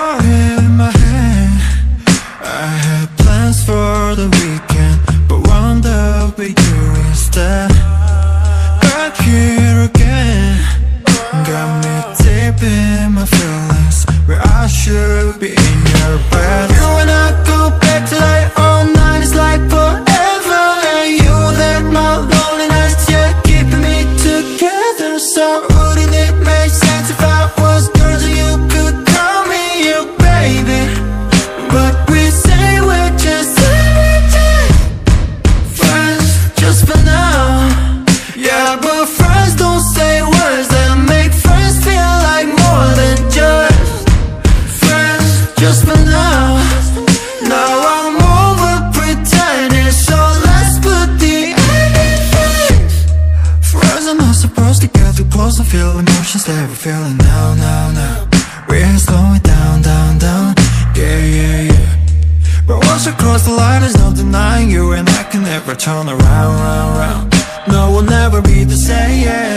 in my I had plans for the weekend But wound up with you instead. Back here again. Got me deep in my feelings Where I should be in your bed just for now. Now I'm over pretending So let's put the end in place Friends are not supposed to get too close And feel emotions that we're feeling now, now, now. We're slowing down, down, down. Yeah, yeah, yeah. But once you cross the line There's no denying you And I can never turn around, round, round. No, we'll never be the same.